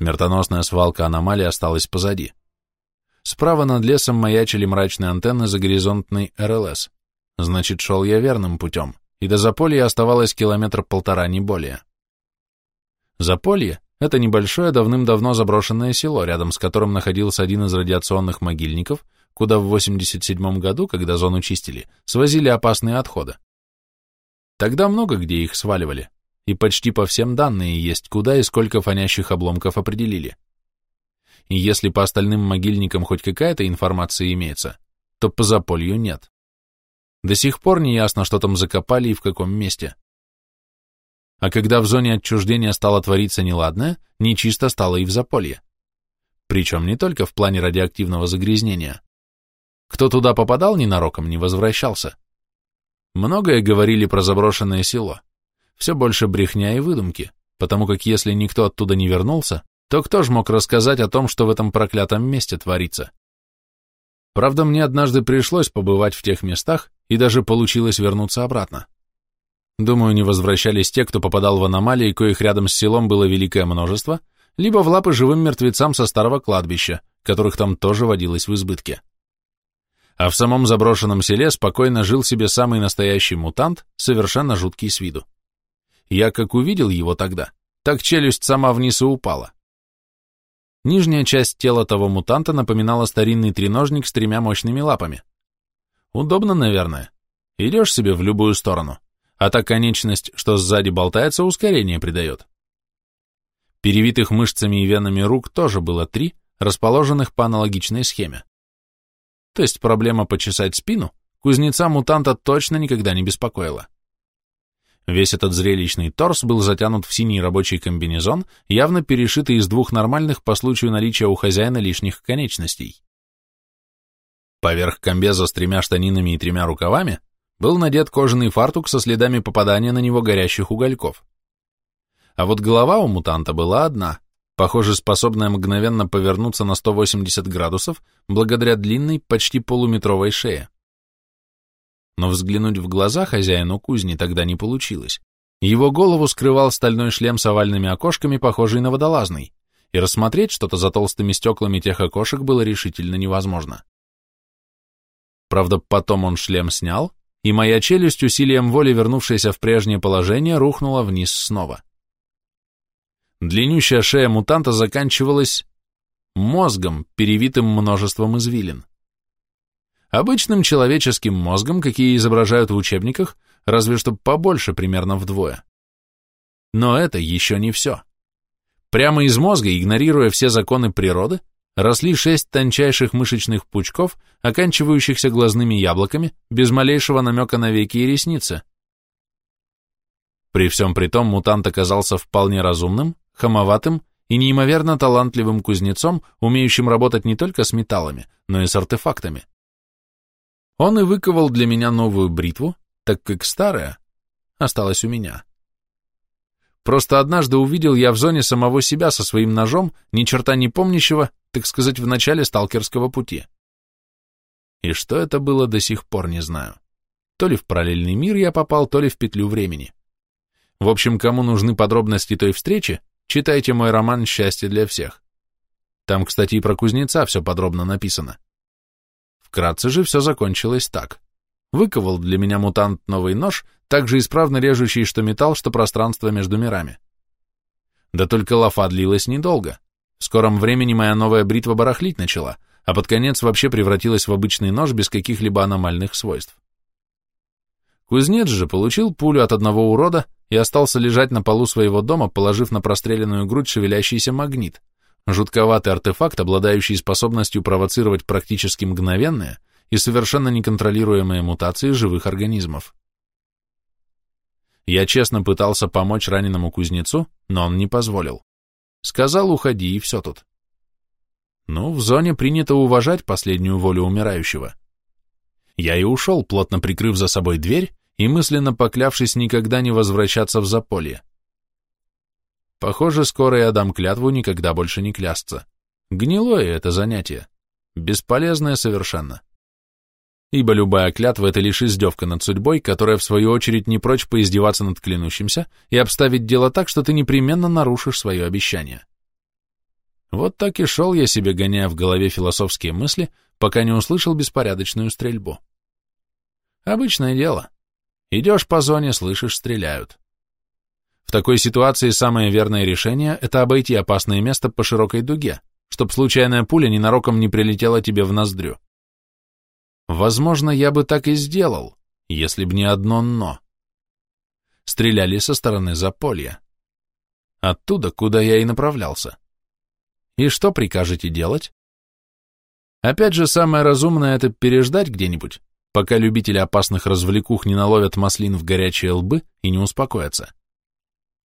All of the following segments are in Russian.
Смертоносная свалка аномалии осталась позади. Справа над лесом маячили мрачные антенны за горизонтной РЛС. Значит, шел я верным путем, и до Заполья оставалось километр полтора, не более. Заполье — это небольшое давным-давно заброшенное село, рядом с которым находился один из радиационных могильников, куда в 87 году, когда зону чистили, свозили опасные отходы. Тогда много где их сваливали, и почти по всем данные есть, куда и сколько фонящих обломков определили. И если по остальным могильникам хоть какая-то информация имеется, то по заполью нет. До сих пор не ясно, что там закопали и в каком месте. А когда в зоне отчуждения стало твориться неладное, нечисто стало и в заполье. Причем не только в плане радиоактивного загрязнения. Кто туда попадал ненароком, не возвращался. Многое говорили про заброшенное село. Все больше брехня и выдумки, потому как если никто оттуда не вернулся, то кто ж мог рассказать о том, что в этом проклятом месте творится? Правда, мне однажды пришлось побывать в тех местах, и даже получилось вернуться обратно. Думаю, не возвращались те, кто попадал в аномалии, коих рядом с селом было великое множество, либо в лапы живым мертвецам со старого кладбища, которых там тоже водилось в избытке. А в самом заброшенном селе спокойно жил себе самый настоящий мутант, совершенно жуткий с виду. Я как увидел его тогда, так челюсть сама вниз и упала. Нижняя часть тела того мутанта напоминала старинный треножник с тремя мощными лапами. Удобно, наверное. Идешь себе в любую сторону, а та конечность, что сзади болтается, ускорение придает. Перевитых мышцами и венами рук тоже было три, расположенных по аналогичной схеме. То есть проблема почесать спину кузнеца-мутанта точно никогда не беспокоила. Весь этот зрелищный торс был затянут в синий рабочий комбинезон, явно перешитый из двух нормальных по случаю наличия у хозяина лишних конечностей. Поверх комбеза с тремя штанинами и тремя рукавами был надет кожаный фартук со следами попадания на него горящих угольков. А вот голова у мутанта была одна, похоже, способная мгновенно повернуться на 180 градусов благодаря длинной, почти полуметровой шее но взглянуть в глаза хозяину кузни тогда не получилось. Его голову скрывал стальной шлем с овальными окошками, похожий на водолазный, и рассмотреть что-то за толстыми стеклами тех окошек было решительно невозможно. Правда, потом он шлем снял, и моя челюсть, усилием воли вернувшаяся в прежнее положение, рухнула вниз снова. Длиннющая шея мутанта заканчивалась мозгом, перевитым множеством извилин. Обычным человеческим мозгом, какие изображают в учебниках, разве что побольше, примерно вдвое. Но это еще не все. Прямо из мозга, игнорируя все законы природы, росли шесть тончайших мышечных пучков, оканчивающихся глазными яблоками, без малейшего намека на веки и ресницы. При всем при том мутант оказался вполне разумным, хамоватым и неимоверно талантливым кузнецом, умеющим работать не только с металлами, но и с артефактами. Он и выковал для меня новую бритву, так как старая осталась у меня. Просто однажды увидел я в зоне самого себя со своим ножом, ни черта не помнящего, так сказать, в начале сталкерского пути. И что это было, до сих пор не знаю. То ли в параллельный мир я попал, то ли в петлю времени. В общем, кому нужны подробности той встречи, читайте мой роман «Счастье для всех». Там, кстати, и про кузнеца все подробно написано. Вкратце же все закончилось так. Выковал для меня мутант новый нож, также исправно режущий что металл, что пространство между мирами. Да только лафа длилась недолго. В скором времени моя новая бритва барахлить начала, а под конец вообще превратилась в обычный нож без каких-либо аномальных свойств. Кузнец же получил пулю от одного урода и остался лежать на полу своего дома, положив на простреленную грудь шевелящийся магнит, Жутковатый артефакт, обладающий способностью провоцировать практически мгновенные и совершенно неконтролируемые мутации живых организмов. Я честно пытался помочь раненому кузнецу, но он не позволил. Сказал, уходи, и все тут. Ну, в зоне принято уважать последнюю волю умирающего. Я и ушел, плотно прикрыв за собой дверь и мысленно поклявшись никогда не возвращаться в заполье. Похоже, скоро я дам клятву никогда больше не клясться. Гнилое это занятие. Бесполезное совершенно. Ибо любая клятва — это лишь издевка над судьбой, которая, в свою очередь, не прочь поиздеваться над клянущимся и обставить дело так, что ты непременно нарушишь свое обещание. Вот так и шел я себе, гоняя в голове философские мысли, пока не услышал беспорядочную стрельбу. Обычное дело. Идешь по зоне, слышишь, стреляют. В такой ситуации самое верное решение – это обойти опасное место по широкой дуге, чтоб случайная пуля ненароком не прилетела тебе в ноздрю. Возможно, я бы так и сделал, если б не одно «но». Стреляли со стороны Заполья. Оттуда, куда я и направлялся. И что прикажете делать? Опять же, самое разумное — это переждать где-нибудь, пока любители опасных развлекух не наловят маслин в горячие лбы и не успокоятся.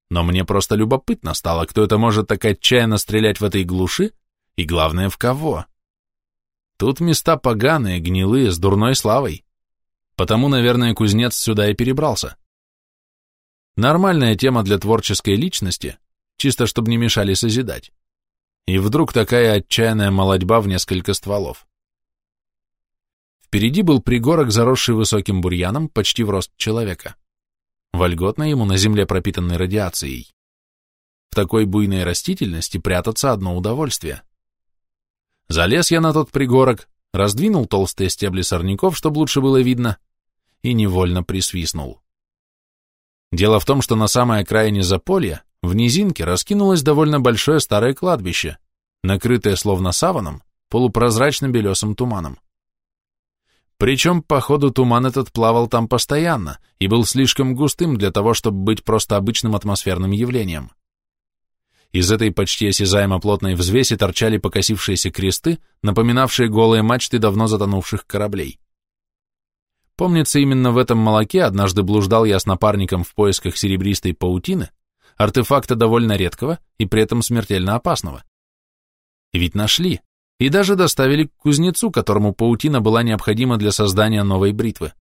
Но мне просто любопытно стало, кто это может так отчаянно стрелять в этой глуши, и главное, в кого. Тут места поганые, гнилые, с дурной славой. Потому, наверное, кузнец сюда и перебрался. Нормальная тема для творческой личности, чисто чтобы не мешали созидать. И вдруг такая отчаянная молодьба в несколько стволов. Впереди был пригорок, заросший высоким бурьяном, почти в рост человека. Вольготно ему на земле, пропитанной радиацией. В такой буйной растительности прятаться одно удовольствие. Залез я на тот пригорок, раздвинул толстые стебли сорняков, чтобы лучше было видно, и невольно присвистнул. Дело в том, что на самой окраине Заполья в низинке раскинулось довольно большое старое кладбище, накрытое словно саваном, полупрозрачно-белесым туманом. Причем, по ходу, туман этот плавал там постоянно и был слишком густым для того, чтобы быть просто обычным атмосферным явлением. Из этой почти осязаемо плотной взвеси торчали покосившиеся кресты, напоминавшие голые мачты давно затонувших кораблей. Помнится, именно в этом молоке однажды блуждал я с напарником в поисках серебристой паутины, артефакта довольно редкого и при этом смертельно опасного. И ведь нашли, и даже доставили к кузнецу, которому паутина была необходима для создания новой бритвы.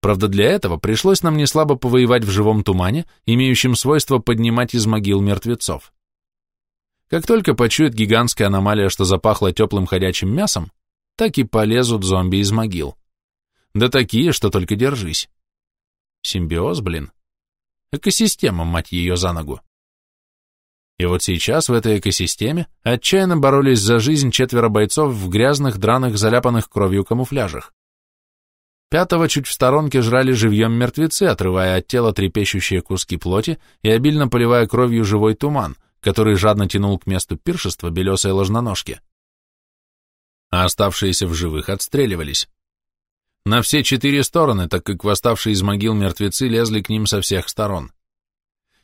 Правда, для этого пришлось нам неслабо повоевать в живом тумане, имеющем свойство поднимать из могил мертвецов. Как только почует гигантская аномалия, что запахло теплым ходячим мясом, так и полезут зомби из могил. Да такие, что только держись. Симбиоз, блин. Экосистема, мать ее, за ногу. И вот сейчас в этой экосистеме отчаянно боролись за жизнь четверо бойцов в грязных, драных, заляпанных кровью камуфляжах. Пятого чуть в сторонке жрали живьем мертвецы, отрывая от тела трепещущие куски плоти и обильно поливая кровью живой туман, который жадно тянул к месту пиршества белесой ложноножки. А оставшиеся в живых отстреливались. На все четыре стороны, так как восставшие из могил мертвецы лезли к ним со всех сторон.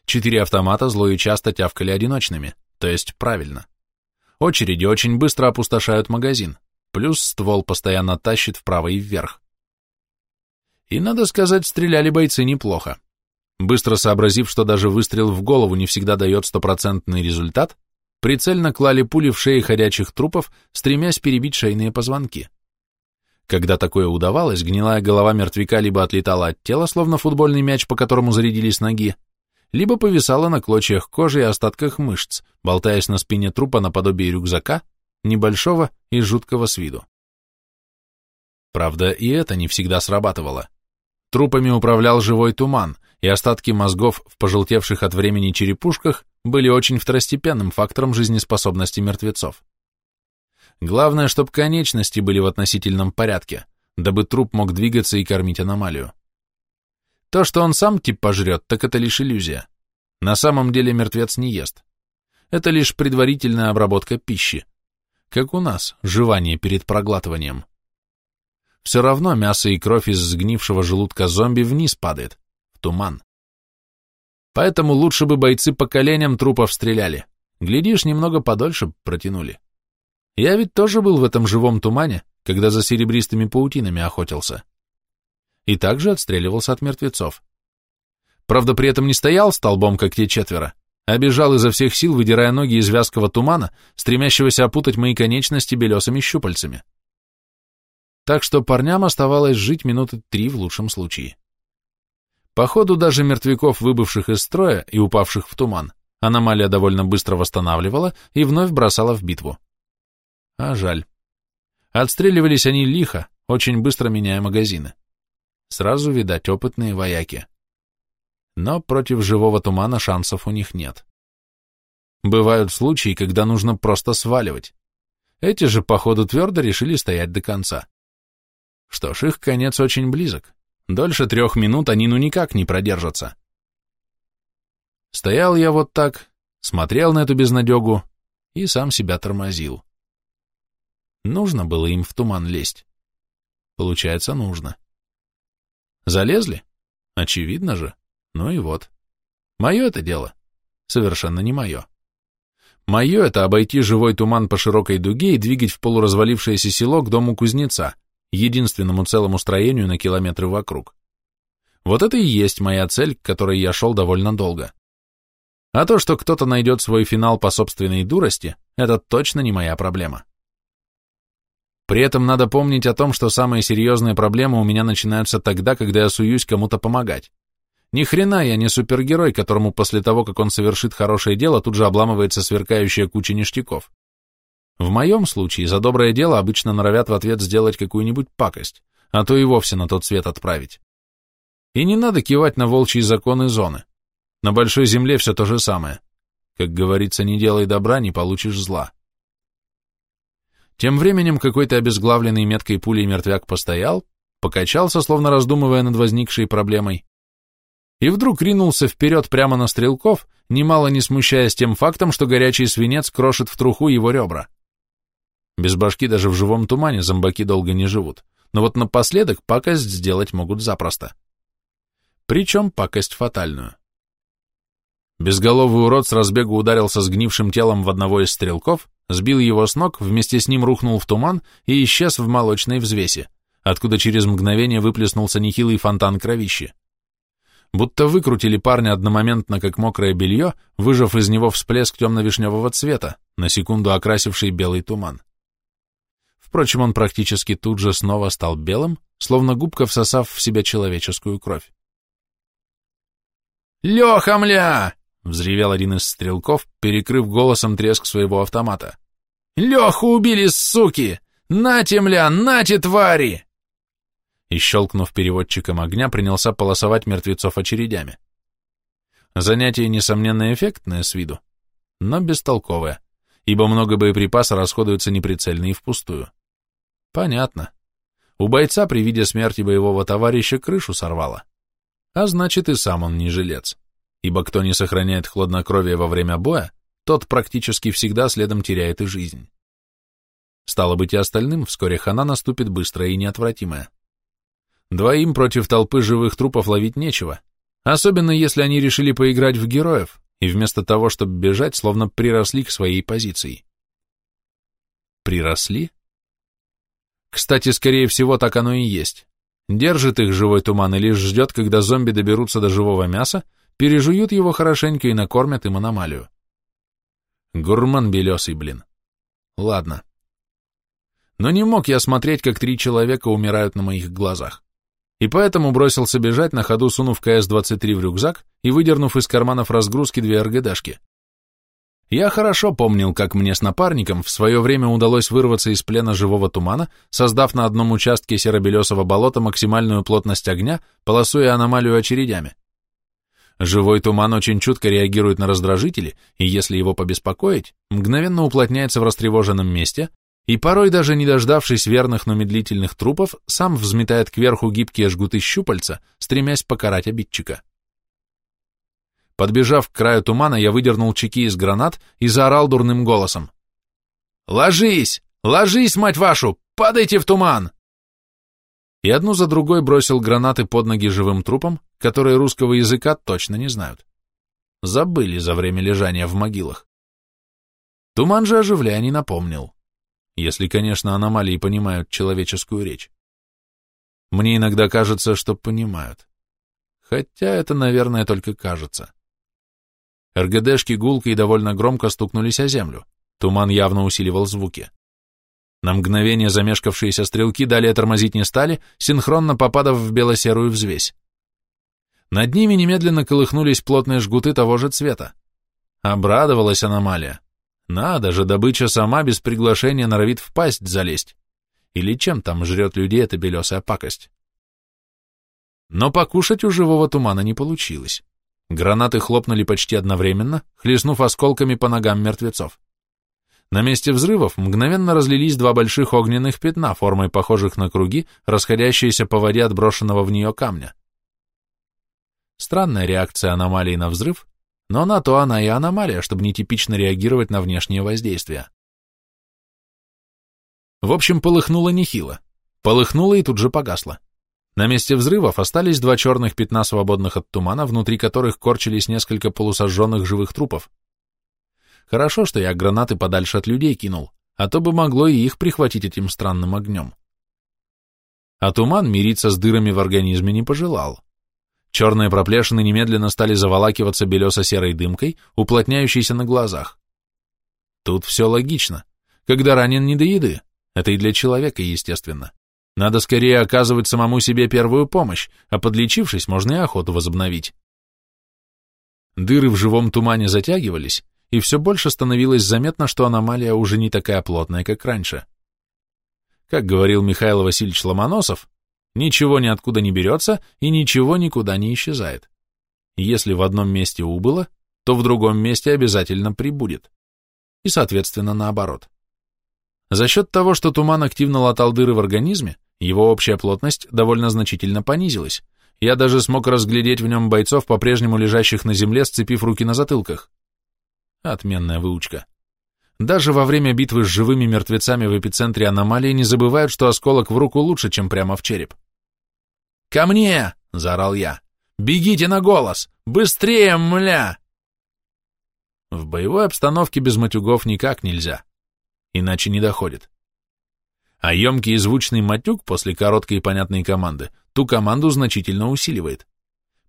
Четыре автомата зло часто тявкали одиночными, то есть правильно. Очереди очень быстро опустошают магазин, плюс ствол постоянно тащит вправо и вверх. И, надо сказать, стреляли бойцы неплохо. Быстро сообразив, что даже выстрел в голову не всегда дает стопроцентный результат, прицельно клали пули в шеи ходячих трупов, стремясь перебить шейные позвонки. Когда такое удавалось, гнилая голова мертвяка либо отлетала от тела, словно футбольный мяч, по которому зарядились ноги, либо повисала на клочьях кожи и остатках мышц, болтаясь на спине трупа наподобие рюкзака, небольшого и жуткого с виду. Правда, и это не всегда срабатывало. Трупами управлял живой туман, и остатки мозгов в пожелтевших от времени черепушках были очень второстепенным фактором жизнеспособности мертвецов. Главное, чтобы конечности были в относительном порядке, дабы труп мог двигаться и кормить аномалию. То, что он сам тип пожрет, так это лишь иллюзия. На самом деле мертвец не ест. Это лишь предварительная обработка пищи. Как у нас, жевание перед проглатыванием. Все равно мясо и кровь из сгнившего желудка зомби вниз падает, в туман. Поэтому лучше бы бойцы по коленям трупов стреляли. Глядишь, немного подольше протянули. Я ведь тоже был в этом живом тумане, когда за серебристыми паутинами охотился и также отстреливался от мертвецов. Правда, при этом не стоял столбом, как те четверо, а бежал изо всех сил, выдирая ноги из вязкого тумана, стремящегося опутать мои конечности белесыми щупальцами. Так что парням оставалось жить минуты три в лучшем случае. Походу, даже мертвяков, выбывших из строя и упавших в туман, аномалия довольно быстро восстанавливала и вновь бросала в битву. А жаль. Отстреливались они лихо, очень быстро меняя магазины. Сразу, видать, опытные вояки. Но против живого тумана шансов у них нет. Бывают случаи, когда нужно просто сваливать. Эти же, походу, твердо решили стоять до конца. Что ж, их конец очень близок. Дольше трех минут они ну никак не продержатся. Стоял я вот так, смотрел на эту безнадегу и сам себя тормозил. Нужно было им в туман лезть. Получается, нужно. Залезли? Очевидно же. Ну и вот. Мое это дело. Совершенно не мое. Мое это обойти живой туман по широкой дуге и двигать в полуразвалившееся село к дому кузнеца, единственному целому строению на километры вокруг. Вот это и есть моя цель, к которой я шел довольно долго. А то, что кто-то найдет свой финал по собственной дурости, это точно не моя проблема. При этом надо помнить о том, что самые серьезные проблемы у меня начинаются тогда, когда я суюсь кому-то помогать. Ни хрена я не супергерой, которому после того, как он совершит хорошее дело, тут же обламывается сверкающая куча ништяков. В моем случае за доброе дело обычно норовят в ответ сделать какую-нибудь пакость, а то и вовсе на тот свет отправить. И не надо кивать на волчьи законы зоны. На большой земле все то же самое. Как говорится, не делай добра, не получишь зла. Тем временем какой-то обезглавленный меткой пулей мертвяк постоял, покачался, словно раздумывая над возникшей проблемой, и вдруг ринулся вперед прямо на стрелков, немало не смущаясь тем фактом, что горячий свинец крошит в труху его ребра. Без башки даже в живом тумане зомбаки долго не живут, но вот напоследок пакость сделать могут запросто. Причем пакость фатальную. Безголовый урод с разбегу ударился сгнившим телом в одного из стрелков, сбил его с ног, вместе с ним рухнул в туман и исчез в молочной взвесе, откуда через мгновение выплеснулся нехилый фонтан кровищи. Будто выкрутили парня одномоментно, как мокрое белье, выжав из него всплеск темно-вишневого цвета, на секунду окрасивший белый туман. Впрочем, он практически тут же снова стал белым, словно губка всосав в себя человеческую кровь. «Леха, мля!» — взревел один из стрелков, перекрыв голосом треск своего автомата. «Леху убили, суки! Нате, мля, нате, твари!» И, щелкнув переводчиком огня, принялся полосовать мертвецов очередями. Занятие, несомненно, эффектное с виду, но бестолковое, ибо много боеприпаса расходуется неприцельно и впустую. Понятно. У бойца при виде смерти боевого товарища крышу сорвало. А значит, и сам он не жилец ибо кто не сохраняет хладнокровие во время боя, тот практически всегда следом теряет и жизнь. Стало быть, и остальным вскоре хана наступит быстрая и неотвратимая. Двоим против толпы живых трупов ловить нечего, особенно если они решили поиграть в героев и вместо того, чтобы бежать, словно приросли к своей позиции. Приросли? Кстати, скорее всего, так оно и есть. Держит их живой туман и лишь ждет, когда зомби доберутся до живого мяса пережуют его хорошенько и накормят им аномалию. Гурман белесый, блин. Ладно. Но не мог я смотреть, как три человека умирают на моих глазах. И поэтому бросился бежать, на ходу сунув КС-23 в рюкзак и выдернув из карманов разгрузки две РГДшки. Я хорошо помнил, как мне с напарником в свое время удалось вырваться из плена живого тумана, создав на одном участке серо-белесого болота максимальную плотность огня, полосуя аномалию очередями. Живой туман очень чутко реагирует на раздражители, и если его побеспокоить, мгновенно уплотняется в растревоженном месте, и порой даже не дождавшись верных, но медлительных трупов, сам взметает кверху гибкие жгуты щупальца, стремясь покарать обидчика. Подбежав к краю тумана, я выдернул чеки из гранат и заорал дурным голосом. «Ложись! Ложись, мать вашу! Падайте в туман!» и одну за другой бросил гранаты под ноги живым трупам, которые русского языка точно не знают. Забыли за время лежания в могилах. Туман же оживляя не напомнил. Если, конечно, аномалии понимают человеческую речь. Мне иногда кажется, что понимают. Хотя это, наверное, только кажется. РГДшки гулко и довольно громко стукнулись о землю. Туман явно усиливал звуки. На мгновение замешкавшиеся стрелки далее тормозить не стали, синхронно попадав в бело-серую взвесь. Над ними немедленно колыхнулись плотные жгуты того же цвета. Обрадовалась аномалия. Надо же, добыча сама без приглашения норовит в пасть залезть. Или чем там жрет людей эта белесая пакость? Но покушать у живого тумана не получилось. Гранаты хлопнули почти одновременно, хлестнув осколками по ногам мертвецов. На месте взрывов мгновенно разлились два больших огненных пятна, формой похожих на круги, расходящиеся по воде отброшенного в нее камня. Странная реакция аномалии на взрыв, но на то она и аномалия, чтобы нетипично реагировать на внешние воздействия. В общем, полыхнуло нехило. Полыхнуло и тут же погасло. На месте взрывов остались два черных пятна, свободных от тумана, внутри которых корчились несколько полусожженных живых трупов. Хорошо, что я гранаты подальше от людей кинул, а то бы могло и их прихватить этим странным огнем. А туман мириться с дырами в организме не пожелал. Черные проплешины немедленно стали заволакиваться белесо-серой дымкой, уплотняющейся на глазах. Тут все логично. Когда ранен не до еды, это и для человека естественно. Надо скорее оказывать самому себе первую помощь, а подлечившись, можно и охоту возобновить. Дыры в живом тумане затягивались, и все больше становилось заметно, что аномалия уже не такая плотная, как раньше. Как говорил Михаил Васильевич Ломоносов, ничего ниоткуда не берется и ничего никуда не исчезает. Если в одном месте убыло, то в другом месте обязательно прибудет. И, соответственно, наоборот. За счет того, что туман активно латал дыры в организме, его общая плотность довольно значительно понизилась. Я даже смог разглядеть в нем бойцов, по-прежнему лежащих на земле, сцепив руки на затылках. Отменная выучка. Даже во время битвы с живыми мертвецами в эпицентре аномалии не забывают, что осколок в руку лучше, чем прямо в череп. «Ко мне!» — заорал я. «Бегите на голос! Быстрее, мля!» В боевой обстановке без матюгов никак нельзя, иначе не доходит. А емкий и звучный матюк после короткой и понятной команды ту команду значительно усиливает.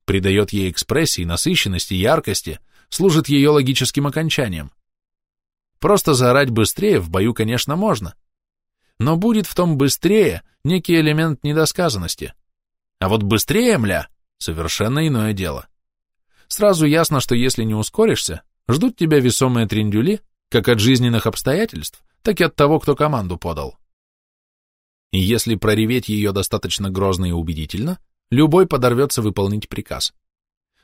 Придает ей экспрессии, насыщенности, яркости, служит ее логическим окончанием. Просто заорать быстрее в бою, конечно, можно. Но будет в том быстрее некий элемент недосказанности. А вот быстрее, мля, совершенно иное дело. Сразу ясно, что если не ускоришься, ждут тебя весомые трендюли, как от жизненных обстоятельств, так и от того, кто команду подал. И если прореветь ее достаточно грозно и убедительно, любой подорвется выполнить приказ.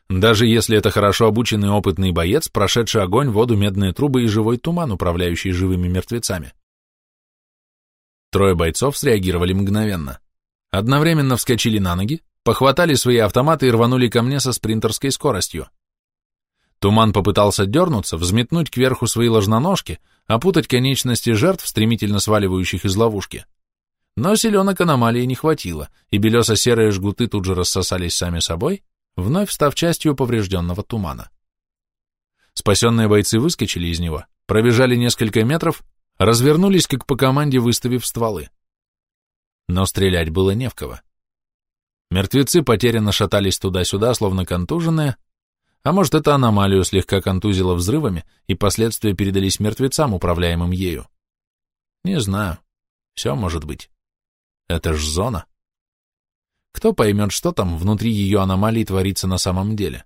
Даже если это хорошо обученный опытный боец, прошедший огонь, воду, медные трубы и живой туман, управляющий живыми мертвецами. Трое бойцов среагировали мгновенно. Одновременно вскочили на ноги, похватали свои автоматы и рванули ко мне со спринтерской скоростью. Туман попытался дернуться, взметнуть кверху свои ложноножки, опутать конечности жертв, стремительно сваливающих из ловушки. Но селенок аномалии не хватило, и белесо-серые жгуты тут же рассосались сами собой, вновь став частью поврежденного тумана. Спасенные бойцы выскочили из него, пробежали несколько метров, развернулись, как по команде, выставив стволы. Но стрелять было не в кого. Мертвецы потерянно шатались туда-сюда, словно контуженные, а может, это аномалию слегка контузило взрывами, и последствия передались мертвецам, управляемым ею. Не знаю. Все может быть. Это ж зона. Кто поймет, что там внутри ее аномалии творится на самом деле?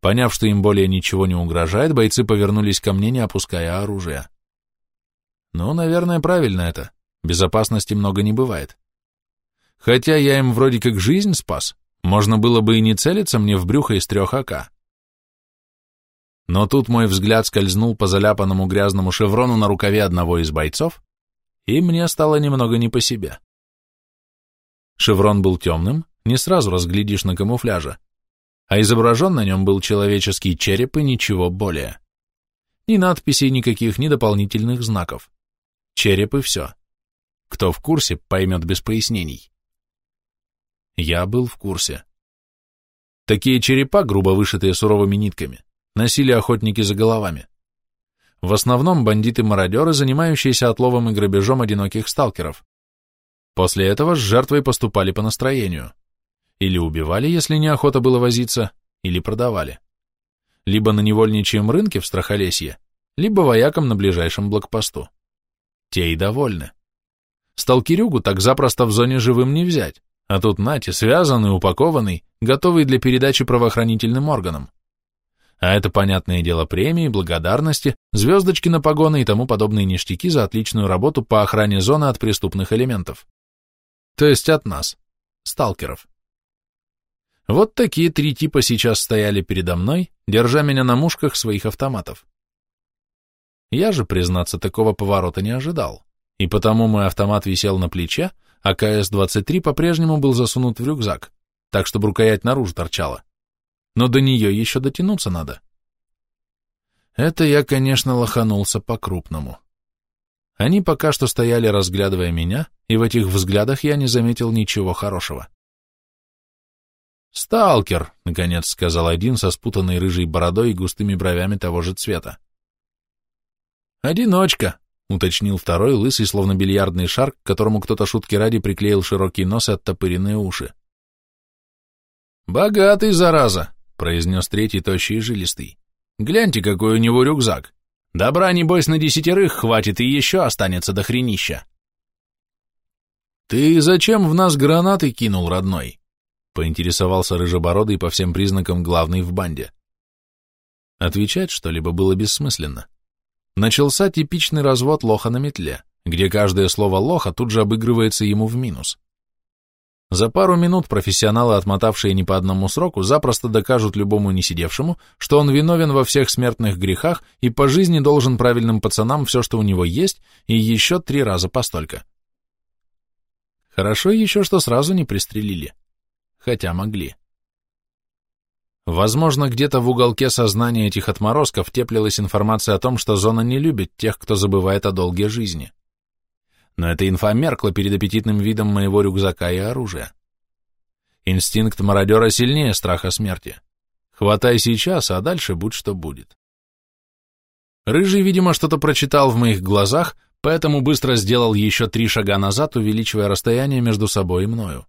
Поняв, что им более ничего не угрожает, бойцы повернулись ко мне, не опуская оружия. Ну, наверное, правильно это. Безопасности много не бывает. Хотя я им вроде как жизнь спас, можно было бы и не целиться мне в брюхо из трех АК. Но тут мой взгляд скользнул по заляпанному грязному шеврону на рукаве одного из бойцов, и мне стало немного не по себе. Шеврон был темным, не сразу разглядишь на камуфляже, а изображен на нем был человеческий череп и ничего более. Ни надписей никаких, ни дополнительных знаков. Череп и все. Кто в курсе, поймет без пояснений. Я был в курсе. Такие черепа, грубо вышитые суровыми нитками, носили охотники за головами. В основном бандиты-мародеры, занимающиеся отловом и грабежом одиноких сталкеров. После этого с жертвой поступали по настроению. Или убивали, если неохота было возиться, или продавали. Либо на невольничьем рынке в Страхолесье, либо воякам на ближайшем блокпосту. Те и довольны. Сталкерюгу так запросто в зоне живым не взять, а тут нате, связанный, упакованный, готовый для передачи правоохранительным органам. А это, понятное дело, премии, благодарности, звездочки на погоны и тому подобные ништяки за отличную работу по охране зоны от преступных элементов. То есть от нас, сталкеров. Вот такие три типа сейчас стояли передо мной, держа меня на мушках своих автоматов. Я же, признаться, такого поворота не ожидал, и потому мой автомат висел на плече, а КС-23 по-прежнему был засунут в рюкзак, так, чтобы рукоять наружу торчала. Но до нее еще дотянуться надо. Это я, конечно, лоханулся по-крупному. Они пока что стояли, разглядывая меня, и в этих взглядах я не заметил ничего хорошего. «Сталкер», — наконец сказал один со спутанной рыжей бородой и густыми бровями того же цвета. «Одиночка», — уточнил второй, лысый, словно бильярдный шар, к которому кто-то шутки ради приклеил широкий нос и оттопыренные уши. «Богатый, зараза», — произнес третий, тощий и жилистый. «Гляньте, какой у него рюкзак. Добра, небось, на десятерых хватит и еще останется до хренища». «Ты зачем в нас гранаты кинул, родной?» поинтересовался рыжебородый по всем признакам главный в банде. Отвечать что-либо было бессмысленно. Начался типичный развод лоха на метле, где каждое слово лоха тут же обыгрывается ему в минус. За пару минут профессионалы, отмотавшие не по одному сроку, запросто докажут любому несидевшему, что он виновен во всех смертных грехах и по жизни должен правильным пацанам все, что у него есть, и еще три раза постолько. Хорошо еще, что сразу не пристрелили хотя могли. Возможно, где-то в уголке сознания этих отморозков теплилась информация о том, что зона не любит тех, кто забывает о долгой жизни. Но эта инфа меркла перед аппетитным видом моего рюкзака и оружия. Инстинкт мародера сильнее страха смерти. Хватай сейчас, а дальше будь что будет. Рыжий, видимо, что-то прочитал в моих глазах, поэтому быстро сделал еще три шага назад, увеличивая расстояние между собой и мною.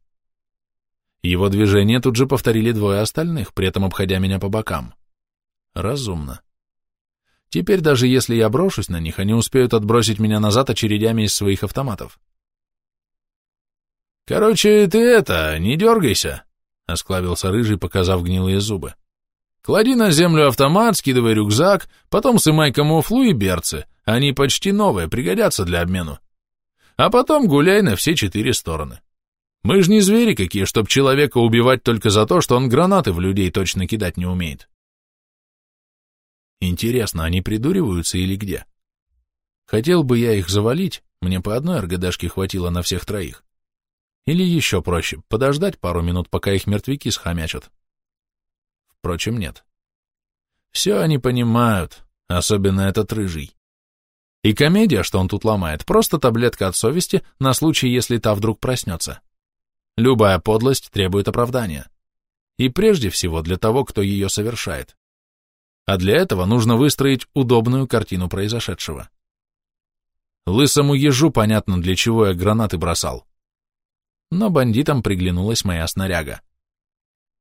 Его движение тут же повторили двое остальных, при этом обходя меня по бокам. Разумно. Теперь даже если я брошусь на них, они успеют отбросить меня назад очередями из своих автоматов. «Короче, ты это, не дергайся», — осклавился Рыжий, показав гнилые зубы. «Клади на землю автомат, скидывай рюкзак, потом сымай камуфлу и берцы. Они почти новые, пригодятся для обмену. А потом гуляй на все четыре стороны». Мы же не звери какие, чтоб человека убивать только за то, что он гранаты в людей точно кидать не умеет. Интересно, они придуриваются или где? Хотел бы я их завалить, мне по одной РГДшке хватило на всех троих. Или еще проще, подождать пару минут, пока их мертвяки схомячат. Впрочем, нет. Все они понимают, особенно этот рыжий. И комедия, что он тут ломает, просто таблетка от совести на случай, если та вдруг проснется. Любая подлость требует оправдания. И прежде всего для того, кто ее совершает. А для этого нужно выстроить удобную картину произошедшего. Лысому ежу понятно, для чего я гранаты бросал. Но бандитам приглянулась моя снаряга.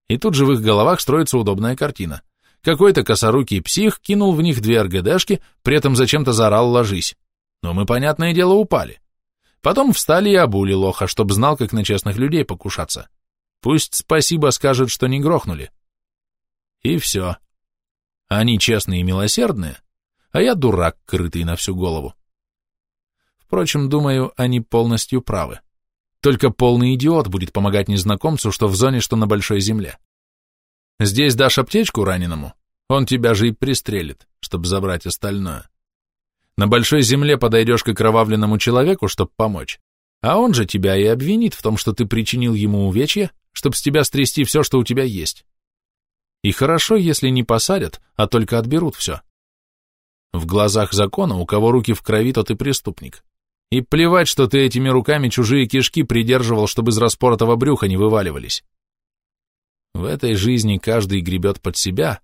И тут же в их головах строится удобная картина. Какой-то косорукий псих кинул в них две РГДшки, при этом зачем-то заорал «ложись». Но мы, понятное дело, упали. Потом встали и обули лоха, чтоб знал, как на честных людей покушаться. Пусть спасибо скажет, что не грохнули. И все. Они честные и милосердные, а я дурак, крытый на всю голову. Впрочем, думаю, они полностью правы. Только полный идиот будет помогать незнакомцу, что в зоне, что на большой земле. Здесь дашь аптечку раненому, он тебя же и пристрелит, чтобы забрать остальное. На большой земле подойдешь к окровавленному человеку, чтобы помочь, а он же тебя и обвинит в том, что ты причинил ему увечье, чтобы с тебя стрясти все, что у тебя есть. И хорошо, если не посадят, а только отберут все. В глазах закона, у кого руки в крови, тот и преступник. И плевать, что ты этими руками чужие кишки придерживал, чтобы из распоротого брюха не вываливались. В этой жизни каждый гребет под себя,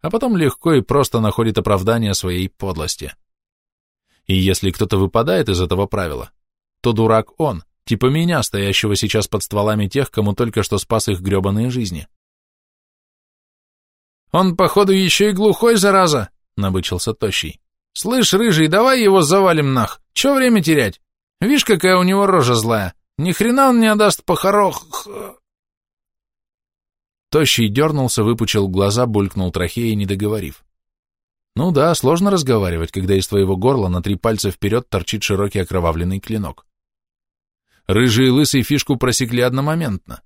а потом легко и просто находит оправдание своей подлости. И если кто-то выпадает из этого правила, то дурак он, типа меня, стоящего сейчас под стволами тех, кому только что спас их гребаные жизни. «Он, походу, еще и глухой, зараза!» — набычился Тощий. «Слышь, рыжий, давай его завалим нах! Че время терять? Видишь, какая у него рожа злая! Ни хрена он не отдаст похорох...» Тощий дернулся, выпучил глаза, булькнул трахеей, не договорив. Ну да, сложно разговаривать, когда из твоего горла на три пальца вперед торчит широкий окровавленный клинок. Рыжий и лысый фишку просекли одномоментно.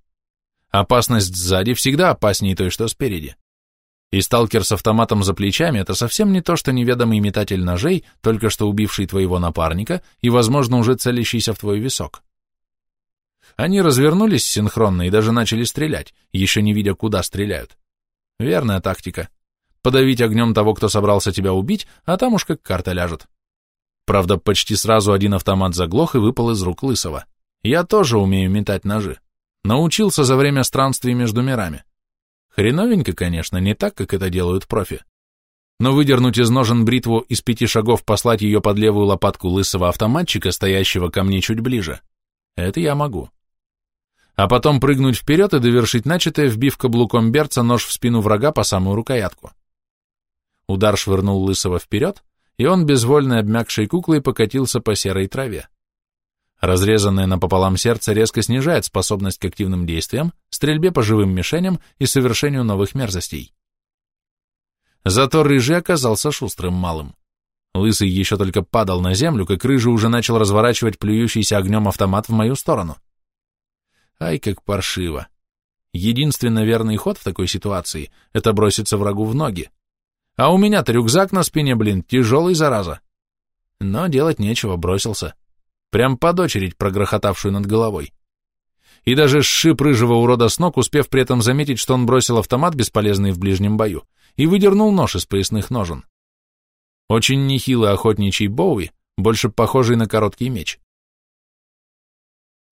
Опасность сзади всегда опаснее той, что спереди. И сталкер с автоматом за плечами – это совсем не то, что неведомый метатель ножей, только что убивший твоего напарника и, возможно, уже целящийся в твой висок. Они развернулись синхронно и даже начали стрелять, еще не видя, куда стреляют. Верная тактика. Подавить огнем того, кто собрался тебя убить, а там уж как карта ляжет. Правда, почти сразу один автомат заглох и выпал из рук Лысого. Я тоже умею метать ножи. Научился за время странствий между мирами. Хреновенько, конечно, не так, как это делают профи. Но выдернуть из ножен бритву из пяти шагов послать ее под левую лопатку лысого автоматчика, стоящего ко мне чуть ближе, это я могу. А потом прыгнуть вперед и довершить начатое, вбив каблуком берца нож в спину врага по самую рукоятку. Удар швырнул лысого вперед, и он безвольно обмякшей куклой покатился по серой траве. Разрезанное напополам сердце резко снижает способность к активным действиям, стрельбе по живым мишеням и совершению новых мерзостей. Зато Рыжий оказался шустрым малым. Лысый еще только падал на землю, как Рыжий уже начал разворачивать плюющийся огнем автомат в мою сторону. Ай, как паршиво. Единственно верный ход в такой ситуации — это броситься врагу в ноги. А у меня-то рюкзак на спине, блин, тяжелый, зараза. Но делать нечего, бросился прям под очередь прогрохотавшую над головой. И даже сшиб рыжего урода с ног, успев при этом заметить, что он бросил автомат, бесполезный в ближнем бою, и выдернул нож из поясных ножен. Очень нехилый охотничий Боуи, больше похожий на короткий меч.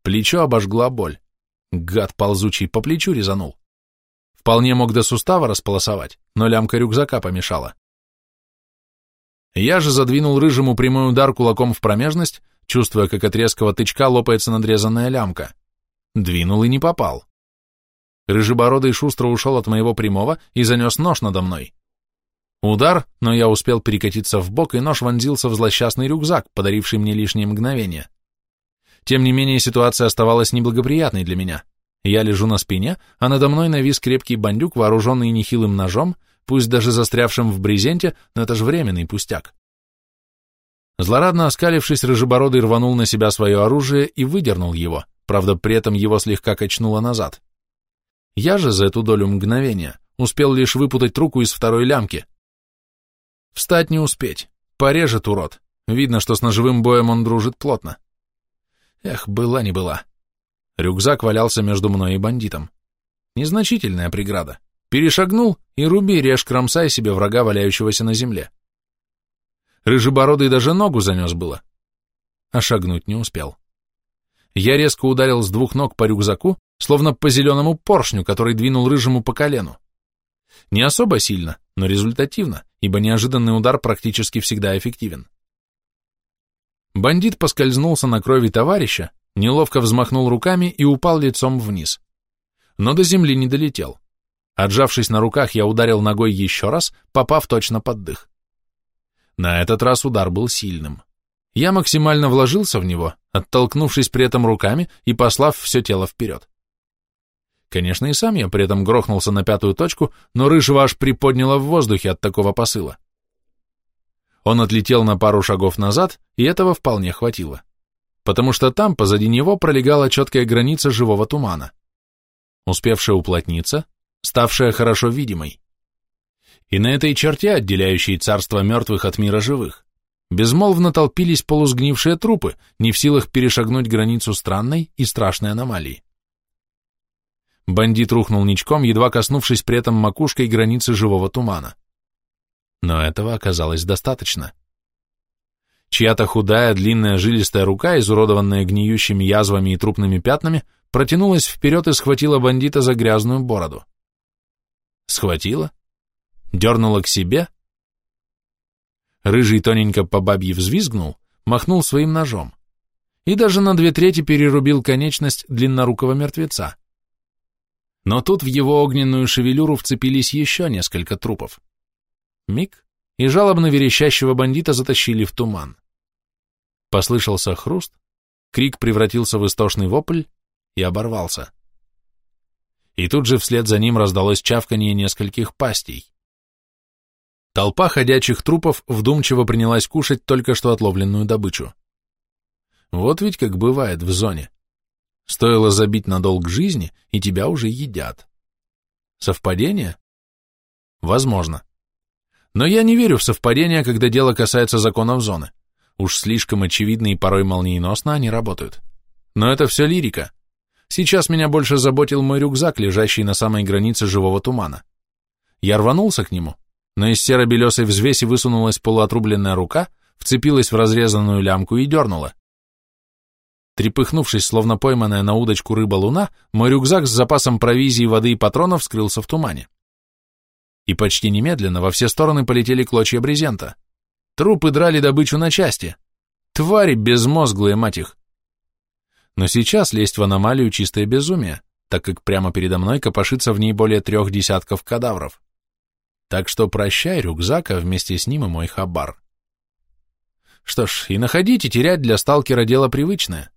Плечо обожгла боль. Гад ползучий по плечу резанул. Вполне мог до сустава располосовать, но лямка рюкзака помешала. Я же задвинул рыжему прямой удар кулаком в промежность, чувствуя, как от резкого тычка лопается надрезанная лямка. Двинул и не попал. Рыжебородый шустро ушел от моего прямого и занес нож надо мной. Удар, но я успел перекатиться в бок, и нож вонзился в злосчастный рюкзак, подаривший мне лишние мгновения. Тем не менее, ситуация оставалась неблагоприятной для меня. Я лежу на спине, а надо мной навис крепкий бандюк, вооруженный нехилым ножом, пусть даже застрявшим в брезенте, но это же временный пустяк. Злорадно оскалившись, Рыжебородый рванул на себя свое оружие и выдернул его, правда, при этом его слегка качнуло назад. Я же за эту долю мгновения успел лишь выпутать руку из второй лямки. Встать не успеть, порежет урод, видно, что с ножевым боем он дружит плотно. Эх, была не была. Рюкзак валялся между мной и бандитом. Незначительная преграда. Перешагнул и руби, режь, кромсай себе врага, валяющегося на земле. Рыжебородый даже ногу занес было. А шагнуть не успел. Я резко ударил с двух ног по рюкзаку, словно по зеленому поршню, который двинул рыжему по колену. Не особо сильно, но результативно, ибо неожиданный удар практически всегда эффективен. Бандит поскользнулся на крови товарища, неловко взмахнул руками и упал лицом вниз. Но до земли не долетел. Отжавшись на руках, я ударил ногой еще раз, попав точно под дых. На этот раз удар был сильным. Я максимально вложился в него, оттолкнувшись при этом руками и послав все тело вперед. Конечно, и сам я при этом грохнулся на пятую точку, но рыжего аж приподняло в воздухе от такого посыла. Он отлетел на пару шагов назад, и этого вполне хватило. Потому что там, позади него, пролегала четкая граница живого тумана, успевшая уплотниться, ставшая хорошо видимой. И на этой черте, отделяющей царство мертвых от мира живых, безмолвно толпились полусгнившие трупы, не в силах перешагнуть границу странной и страшной аномалии. Бандит рухнул ничком, едва коснувшись при этом макушкой границы живого тумана. Но этого оказалось достаточно. Чья-то худая, длинная, жилистая рука, изуродованная гниющими язвами и трупными пятнами, протянулась вперед и схватила бандита за грязную бороду. Схватила, дернула к себе. Рыжий тоненько по бабье взвизгнул, махнул своим ножом и даже на две трети перерубил конечность длиннорукого мертвеца. Но тут в его огненную шевелюру вцепились еще несколько трупов. Миг, и жалобно верещащего бандита затащили в туман. Послышался хруст, крик превратился в истошный вопль и оборвался. И тут же вслед за ним раздалось чавканье нескольких пастей. Толпа ходячих трупов вдумчиво принялась кушать только что отловленную добычу. Вот ведь как бывает в зоне. Стоило забить на долг жизни, и тебя уже едят. Совпадение? Возможно. Но я не верю в совпадения, когда дело касается законов зоны. Уж слишком очевидно и порой молниеносно они работают. Но это все лирика. Сейчас меня больше заботил мой рюкзак, лежащий на самой границе живого тумана. Я рванулся к нему, но из серо-белесой взвеси высунулась полуотрубленная рука, вцепилась в разрезанную лямку и дернула. Трепыхнувшись, словно пойманная на удочку рыба-луна, мой рюкзак с запасом провизии, воды и патронов скрылся в тумане. И почти немедленно во все стороны полетели клочья брезента. Трупы драли добычу на части. Твари безмозглые, мать их. Но сейчас лезть в аномалию чистое безумие, так как прямо передо мной копошится в ней более трех десятков кадавров. Так что прощай рюкзак, а вместе с ним и мой хабар. Что ж, и находить, и терять для сталкера дело привычное.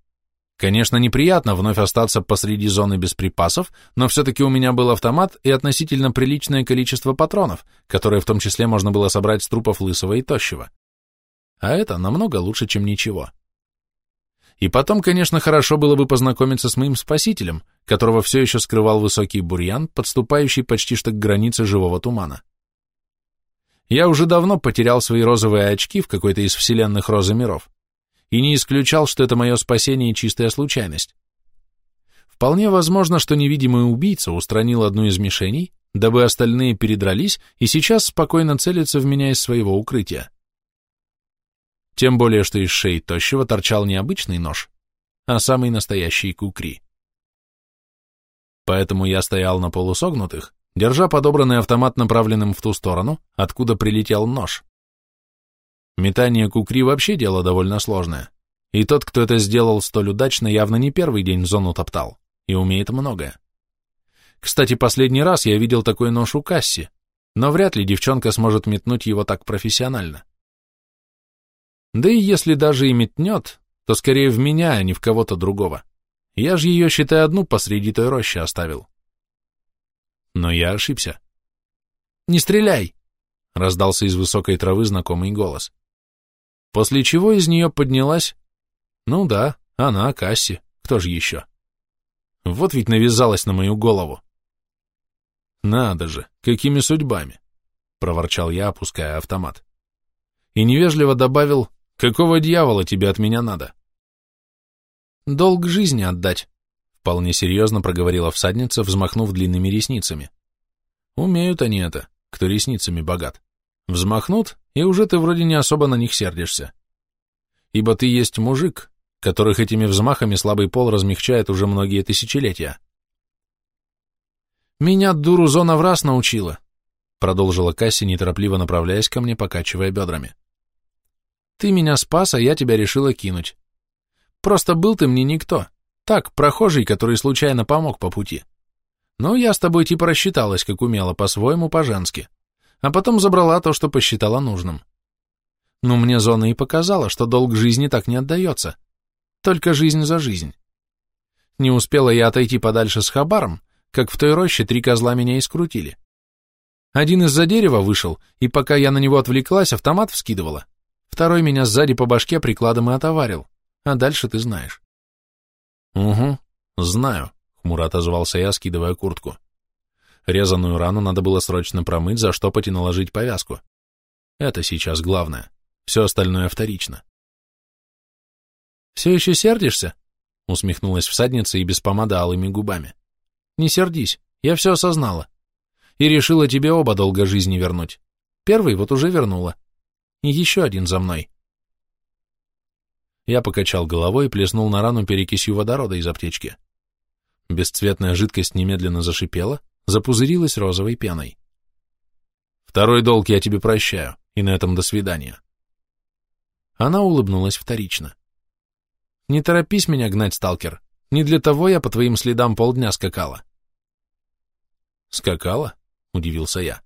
Конечно, неприятно вновь остаться посреди зоны без припасов, но все-таки у меня был автомат и относительно приличное количество патронов, которые в том числе можно было собрать с трупов лысого и тощего. А это намного лучше, чем ничего. И потом, конечно, хорошо было бы познакомиться с моим спасителем, которого все еще скрывал высокий бурьян, подступающий почти что к границе живого тумана. Я уже давно потерял свои розовые очки в какой-то из вселенных розы миров и не исключал, что это мое спасение чистая случайность. Вполне возможно, что невидимый убийца устранил одну из мишеней, дабы остальные передрались и сейчас спокойно целятся в меня из своего укрытия. Тем более, что из шеи тощего торчал не обычный нож, а самый настоящий кукри. Поэтому я стоял на полусогнутых, держа подобранный автомат направленным в ту сторону, откуда прилетел нож. Метание кукри вообще дело довольно сложное, и тот, кто это сделал столь удачно, явно не первый день зону топтал, и умеет многое. Кстати, последний раз я видел такой нож у Касси, но вряд ли девчонка сможет метнуть его так профессионально. Да и если даже и метнет, то скорее в меня, а не в кого-то другого. Я же ее, считай, одну посреди той рощи оставил. Но я ошибся. «Не стреляй!» — раздался из высокой травы знакомый голос. После чего из нее поднялась... Ну да, она, Касси, кто же еще? Вот ведь навязалась на мою голову. Надо же, какими судьбами, — проворчал я, опуская автомат. И невежливо добавил, какого дьявола тебе от меня надо? Долг жизни отдать, — вполне серьезно проговорила всадница, взмахнув длинными ресницами. Умеют они это, кто ресницами богат. Взмахнут, и уже ты вроде не особо на них сердишься. Ибо ты есть мужик, которых этими взмахами слабый пол размягчает уже многие тысячелетия. «Меня дуру зона в раз научила», — продолжила Касси, неторопливо направляясь ко мне, покачивая бедрами. «Ты меня спас, а я тебя решила кинуть. Просто был ты мне никто. Так, прохожий, который случайно помог по пути. Но я с тобой типа рассчиталась, как умела, по-своему, по-женски а потом забрала то, что посчитала нужным. Но мне зона и показала, что долг жизни так не отдается. Только жизнь за жизнь. Не успела я отойти подальше с хабаром, как в той роще три козла меня и скрутили. Один из-за дерева вышел, и пока я на него отвлеклась, автомат вскидывала. Второй меня сзади по башке прикладом и отоварил. А дальше ты знаешь. Угу, знаю, хмуро отозвался я, скидывая куртку. Резаную рану надо было срочно промыть, заштопать и наложить повязку. Это сейчас главное. Все остальное вторично. «Все еще сердишься?» — усмехнулась всадница и без помады алыми губами. «Не сердись, я все осознала. И решила тебе оба долго жизни вернуть. Первый вот уже вернула. И еще один за мной». Я покачал головой и плеснул на рану перекисью водорода из аптечки. Бесцветная жидкость немедленно зашипела, запузырилась розовой пеной. «Второй долг я тебе прощаю, и на этом до свидания». Она улыбнулась вторично. «Не торопись меня гнать, сталкер. Не для того я по твоим следам полдня скакала». «Скакала?» — удивился я.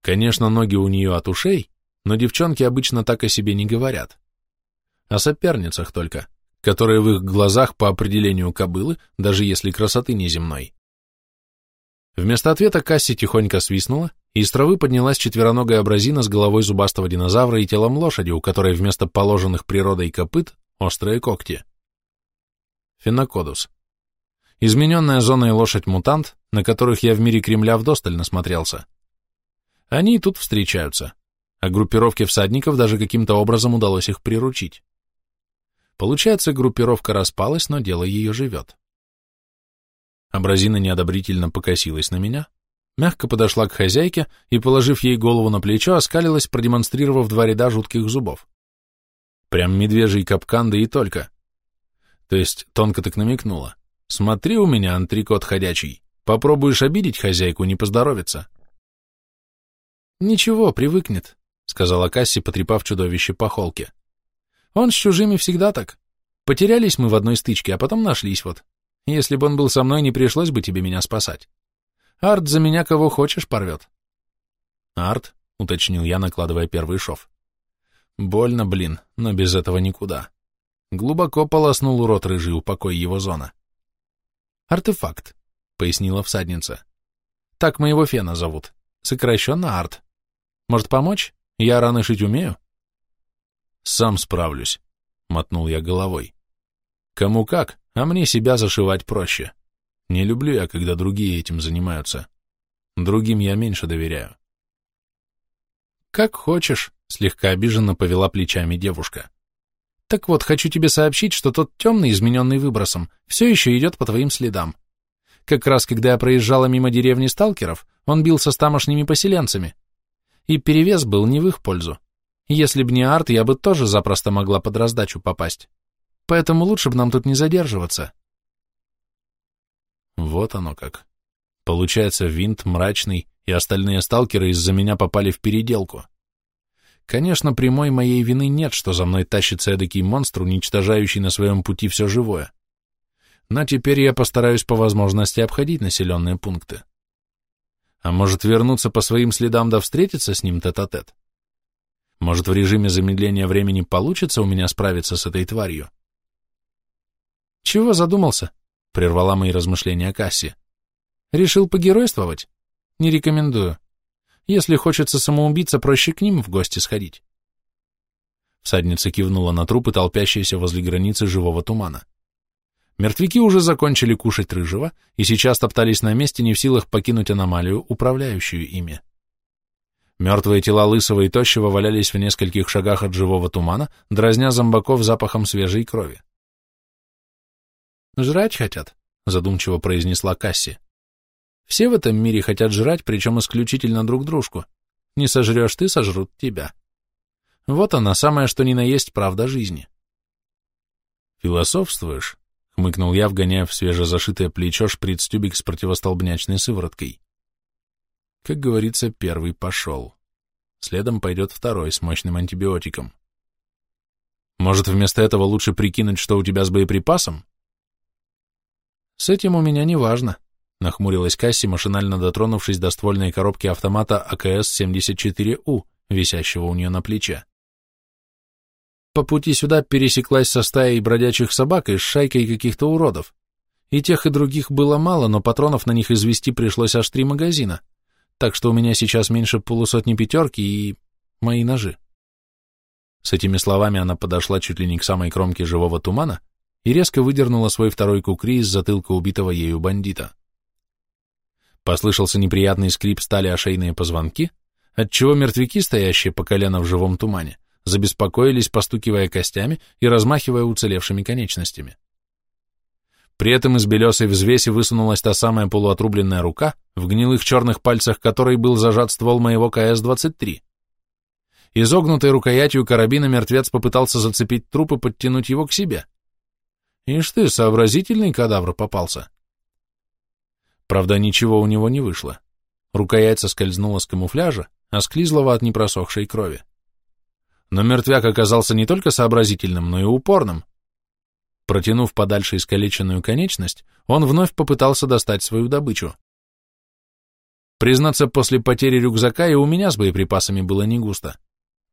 «Конечно, ноги у нее от ушей, но девчонки обычно так о себе не говорят. О соперницах только, которые в их глазах по определению кобылы, даже если красоты неземной. Вместо ответа Касси тихонько свистнула, и из травы поднялась четвероногая абразина с головой зубастого динозавра и телом лошади, у которой вместо положенных природой копыт острые когти. Фенокодус, измененная зона и лошадь-мутант, на которых я в мире Кремля вдосталь насмотрелся. Они и тут встречаются, а группировке всадников даже каким-то образом удалось их приручить. Получается, группировка распалась, но дело ее живет. Абразина неодобрительно покосилась на меня, мягко подошла к хозяйке и, положив ей голову на плечо, оскалилась, продемонстрировав два ряда жутких зубов. Прям медвежий капкан, да и только. То есть тонко так намекнула. Смотри у меня, антрикот ходячий, попробуешь обидеть хозяйку, не поздоровится. Ничего, привыкнет, сказала Касси, потрепав чудовище по холке. Он с чужими всегда так. Потерялись мы в одной стычке, а потом нашлись вот. Если бы он был со мной, не пришлось бы тебе меня спасать. Арт за меня кого хочешь порвет. Арт, уточнил я, накладывая первый шов. Больно, блин, но без этого никуда. Глубоко полоснул урод рыжий, упокой его зона. Артефакт, пояснила всадница. Так моего фена зовут. Сокращенно арт. Может помочь? Я раны шить умею? Сам справлюсь, мотнул я головой. Кому как, а мне себя зашивать проще. Не люблю я, когда другие этим занимаются. Другим я меньше доверяю. Как хочешь, слегка обиженно повела плечами девушка. Так вот, хочу тебе сообщить, что тот темный, измененный выбросом, все еще идет по твоим следам. Как раз когда я проезжала мимо деревни сталкеров, он бился с тамошними поселенцами. И перевес был не в их пользу. Если б не арт, я бы тоже запросто могла под раздачу попасть. Поэтому лучше бы нам тут не задерживаться. Вот оно как. Получается, винт мрачный и остальные сталкеры из-за меня попали в переделку. Конечно, прямой моей вины нет, что за мной тащится эдакий монстр, уничтожающий на своем пути все живое. Но теперь я постараюсь по возможности обходить населенные пункты. А может, вернуться по своим следам да встретиться с ним тет-а-тет? -тет? Может, в режиме замедления времени получится у меня справиться с этой тварью? Чего задумался? Прервала мои размышления Касси. Решил погеройствовать? Не рекомендую. Если хочется самоубийца, проще к ним в гости сходить. Всадница кивнула на трупы, толпящиеся возле границы живого тумана. Мертвяки уже закончили кушать рыжего и сейчас топтались на месте, не в силах покинуть аномалию, управляющую ими. Мертвые тела лысого и тощего валялись в нескольких шагах от живого тумана, дразня зомбаков запахом свежей крови. «Жрать хотят», — задумчиво произнесла Касси. Все в этом мире хотят жрать, причем исключительно друг дружку. Не сожрешь ты, сожрут тебя. Вот она, самая что ни на есть правда жизни. «Философствуешь?» — хмыкнул я, вгоняя в свежезашитое плечо шприц-тюбик с противостолбнячной сывороткой. Как говорится, первый пошел. Следом пойдет второй с мощным антибиотиком. Может, вместо этого лучше прикинуть, что у тебя с боеприпасом? С этим у меня не важно, Нахмурилась Касси, машинально дотронувшись до ствольной коробки автомата АКС-74У, висящего у нее на плече. По пути сюда пересеклась со стаей бродячих собак и с шайкой каких-то уродов. И тех, и других было мало, но патронов на них извести пришлось аж три магазина, так что у меня сейчас меньше полусотни пятерки и мои ножи. С этими словами она подошла чуть ли не к самой кромке живого тумана и резко выдернула свой второй кукри из затылка убитого ею бандита. Послышался неприятный скрип стали о шейные позвонки, отчего мертвяки, стоящие по колено в живом тумане, забеспокоились, постукивая костями и размахивая уцелевшими конечностями. При этом из белесой взвеси высунулась та самая полуотрубленная рука, в гнилых черных пальцах которой был зажат ствол моего КС-23. Изогнутой рукоятью карабина мертвец попытался зацепить труп и подтянуть его к себе. Ишь ты, сообразительный кадавр попался. Правда, ничего у него не вышло. Рукоять соскользнула с камуфляжа, а склизлова от непросохшей крови. Но мертвяк оказался не только сообразительным, но и упорным. Протянув подальше искалеченную конечность, он вновь попытался достать свою добычу. Признаться, после потери рюкзака и у меня с боеприпасами было не густо.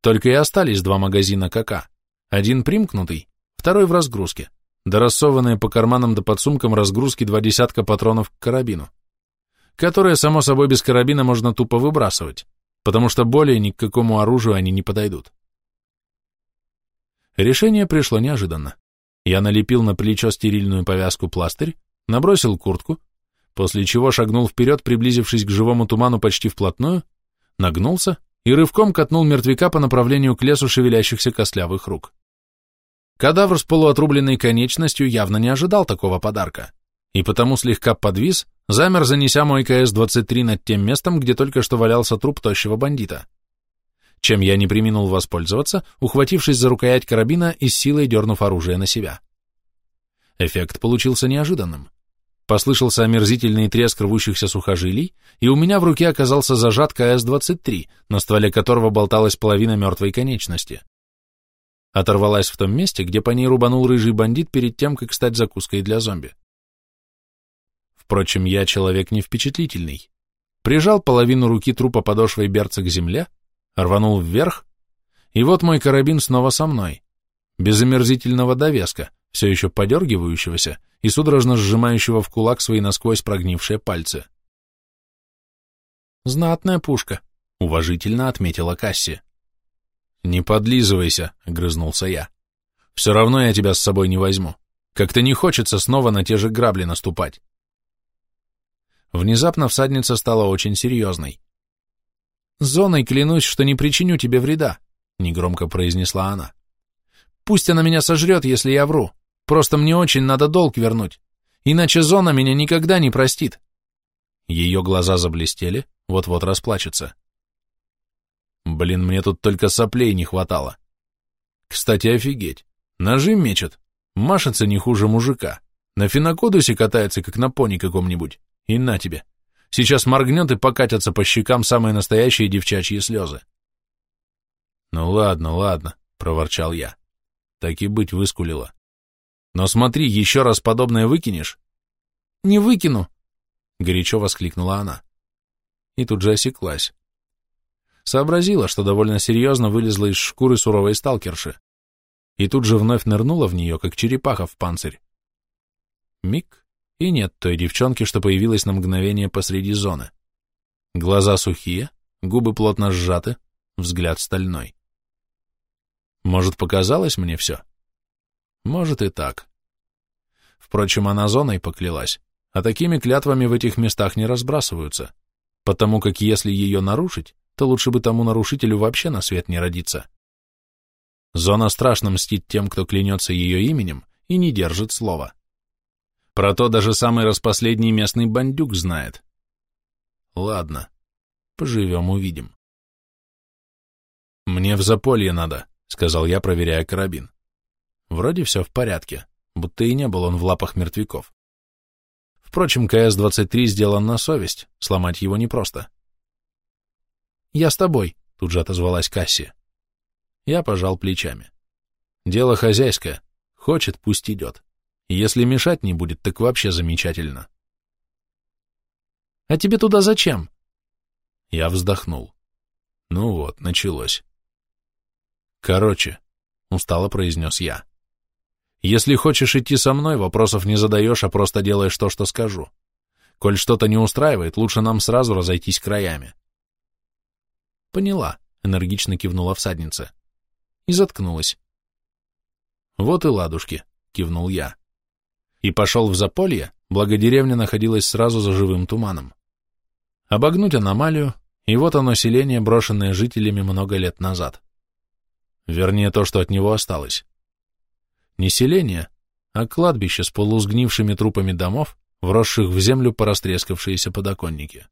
Только и остались два магазина КК. Один примкнутый, второй в разгрузке да рассованные по карманам да подсумкам разгрузки два десятка патронов к карабину, которые, само собой, без карабина можно тупо выбрасывать, потому что более ни к какому оружию они не подойдут. Решение пришло неожиданно. Я налепил на плечо стерильную повязку пластырь, набросил куртку, после чего шагнул вперед, приблизившись к живому туману почти вплотную, нагнулся и рывком катнул мертвяка по направлению к лесу шевелящихся костлявых рук. Кадавр с полуотрубленной конечностью явно не ожидал такого подарка, и потому слегка подвис, замер, занеся мой КС-23 над тем местом, где только что валялся труп тощего бандита. Чем я не приминул воспользоваться, ухватившись за рукоять карабина и с силой дернув оружие на себя. Эффект получился неожиданным. Послышался омерзительный треск рвущихся сухожилий, и у меня в руке оказался зажат КС-23, на стволе которого болталась половина мертвой конечности. Оторвалась в том месте, где по ней рубанул рыжий бандит перед тем, как стать закуской для зомби. Впрочем, я человек не впечатлительный. Прижал половину руки трупа подошвой берца к земле, рванул вверх, и вот мой карабин снова со мной, без омерзительного довеска, все еще подергивающегося и судорожно сжимающего в кулак свои насквозь прогнившие пальцы. «Знатная пушка», — уважительно отметила Касси. «Не подлизывайся», — грызнулся я. «Все равно я тебя с собой не возьму. Как-то не хочется снова на те же грабли наступать». Внезапно всадница стала очень серьезной. «Зоной клянусь, что не причиню тебе вреда», — негромко произнесла она. «Пусть она меня сожрет, если я вру. Просто мне очень надо долг вернуть. Иначе зона меня никогда не простит». Ее глаза заблестели, вот-вот расплачется. Блин, мне тут только соплей не хватало. Кстати, офигеть. Ножи мечет. Машется не хуже мужика. На финокодусе катается, как на пони каком-нибудь. И на тебе. Сейчас моргнет и покатятся по щекам самые настоящие девчачьи слезы. Ну ладно, ладно, проворчал я. Так и быть выскулила. Но смотри, еще раз подобное выкинешь? Не выкину, горячо воскликнула она. И тут же осеклась. Сообразила, что довольно серьезно вылезла из шкуры суровой сталкерши. И тут же вновь нырнула в нее, как черепаха в панцирь. Миг, и нет той девчонки, что появилась на мгновение посреди зоны. Глаза сухие, губы плотно сжаты, взгляд стальной. Может, показалось мне все? Может и так. Впрочем, она зоной поклялась, а такими клятвами в этих местах не разбрасываются, потому как если ее нарушить, то лучше бы тому нарушителю вообще на свет не родиться. Зона страшно мстит тем, кто клянется ее именем и не держит слова. Про то даже самый распоследний местный бандюк знает. Ладно, поживем, увидим. «Мне в заполье надо», — сказал я, проверяя карабин. Вроде все в порядке, будто и не был он в лапах мертвяков. Впрочем, КС-23 сделан на совесть, сломать его непросто. «Я с тобой», — тут же отозвалась Касси. Я пожал плечами. «Дело хозяйское. Хочет, пусть идет. Если мешать не будет, так вообще замечательно. А тебе туда зачем? Я вздохнул. Ну вот, началось. Короче, устало произнес я. Если хочешь идти со мной, вопросов не задаешь, а просто делаешь то, что скажу. Коль что-то не устраивает, лучше нам сразу разойтись краями. Поняла, энергично кивнула всадница. И заткнулась. Вот и ладушки, кивнул я и пошел в заполье, благо деревня находилась сразу за живым туманом. Обогнуть аномалию, и вот оно селение, брошенное жителями много лет назад. Вернее, то, что от него осталось. Не селение, а кладбище с полусгнившими трупами домов, вросших в землю по растрескавшиеся подоконники.